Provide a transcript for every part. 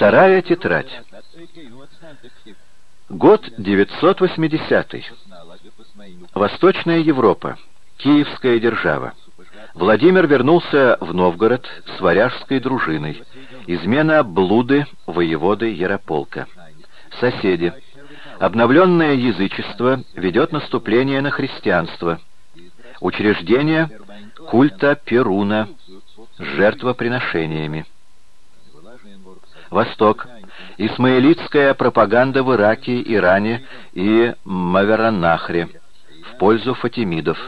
Вторая тетрадь. Год 980. Восточная Европа. Киевская держава. Владимир вернулся в Новгород с варяжской дружиной. Измена блуды воеводы Ярополка. Соседи. Обновленное язычество ведет наступление на христианство. Учреждение культа Перуна жертвоприношениями. Восток. Исмаилитская пропаганда в Ираке, Иране и Маверанахре в пользу фатимидов.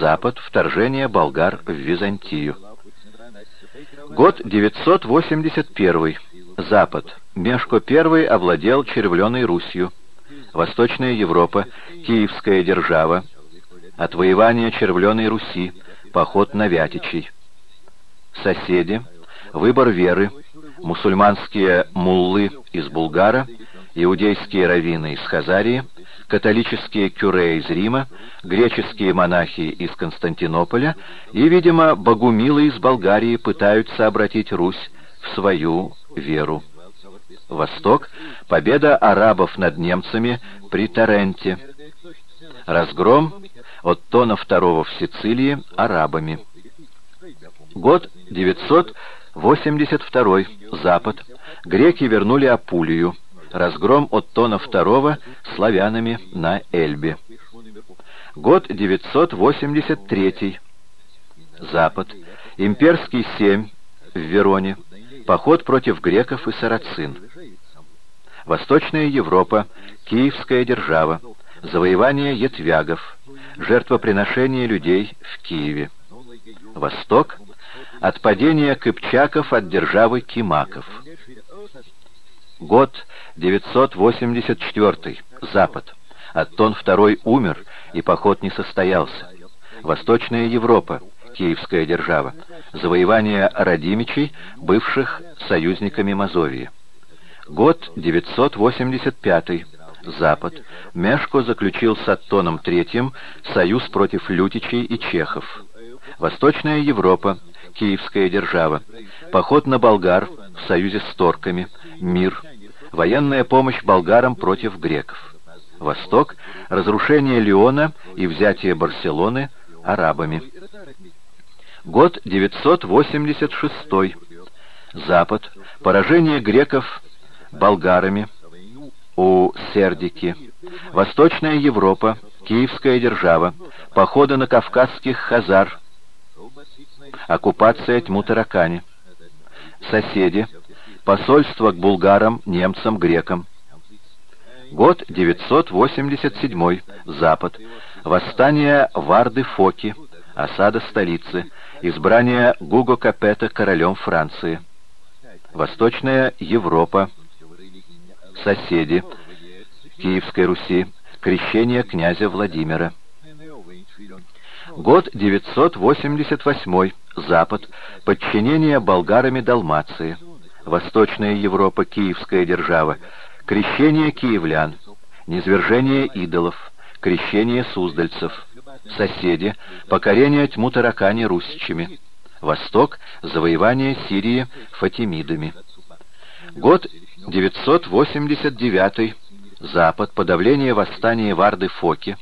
Запад. Вторжение болгар в Византию. Год 981. Запад. Мешко I овладел Червленой Русью. Восточная Европа, Киевская держава, отвоевание Червленой Руси, поход на Вятичей. Соседи, выбор веры, мусульманские муллы из Булгара, иудейские раввины из Хазарии, католические кюре из Рима, греческие монахи из Константинополя и, видимо, богумилы из Болгарии пытаются обратить Русь в свою веру. Восток — победа арабов над немцами при Таренте. Разгром Оттона II в Сицилии арабами. Год 982. Запад. Греки вернули Апулию. Разгром Оттона II славянами на Эльбе. Год 983. Запад. Имперский семь в Вероне. Поход против греков и сарацин. Восточная Европа, Киевская держава, завоевание ятвягов, жертвоприношение людей в Киеве. Восток — отпадение кыпчаков от державы кимаков. Год 984. Запад. Аттон II умер, и поход не состоялся. Восточная Европа, Киевская держава, завоевание Радимичей, бывших союзниками Мазовии. Год 985. Запад. Мешко заключил с Аттоном III союз против лютичей и чехов. Восточная Европа. Киевская держава. Поход на болгар в союзе с торками. Мир. Военная помощь болгарам против греков. Восток. Разрушение Леона и взятие Барселоны арабами. Год 986. Запад. Поражение греков болгарами у Сердики, Восточная Европа, Киевская держава, походы на кавказских хазар, оккупация Тьму-Таракани, соседи, посольство к булгарам, немцам, грекам. Год 987, Запад, восстание Варды-Фоки, осада столицы, избрание Гуго Капета королем Франции. Восточная Европа, соседи. Киевской Руси, крещение князя Владимира. Год 988, Запад, подчинение болгарами Далмации, Восточная Европа, Киевская держава, крещение киевлян, низвержение идолов, крещение суздальцев, соседи, покорение тьму таракани русичами, Восток, завоевание Сирии фатимидами. Год 989 Запад, подавление восстания Варды Фоки,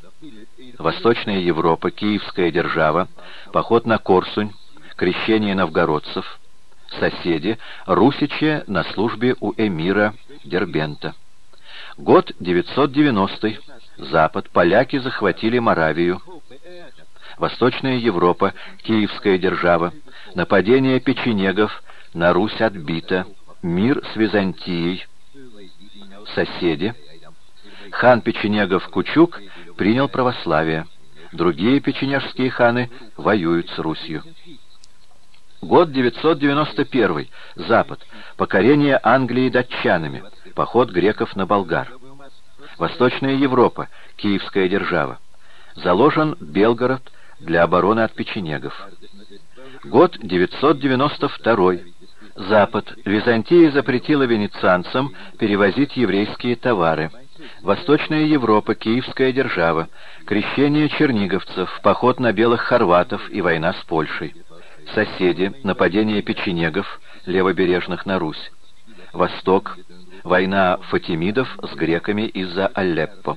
Восточная Европа, Киевская держава, поход на Корсунь, крещение новгородцев, соседи, русичи на службе у эмира Дербента. Год 990 Запад, поляки захватили Моравию. Восточная Европа, Киевская держава, нападение печенегов на Русь отбито, мир с Византией, соседи. Хан печенегов Кучук принял православие. Другие печенежские ханы воюют с Русью. Год 991. Запад. Покорение Англии датчанами. Поход греков на Болгар. Восточная Европа. Киевская держава. Заложен Белгород для обороны от печенегов. Год 992. Запад. Византия запретила венецианцам перевозить еврейские товары. Восточная Европа, Киевская держава, крещение черниговцев, поход на белых хорватов и война с Польшей. Соседи, нападение печенегов, левобережных на Русь. Восток. Война фатимидов с греками из-за Алеппо.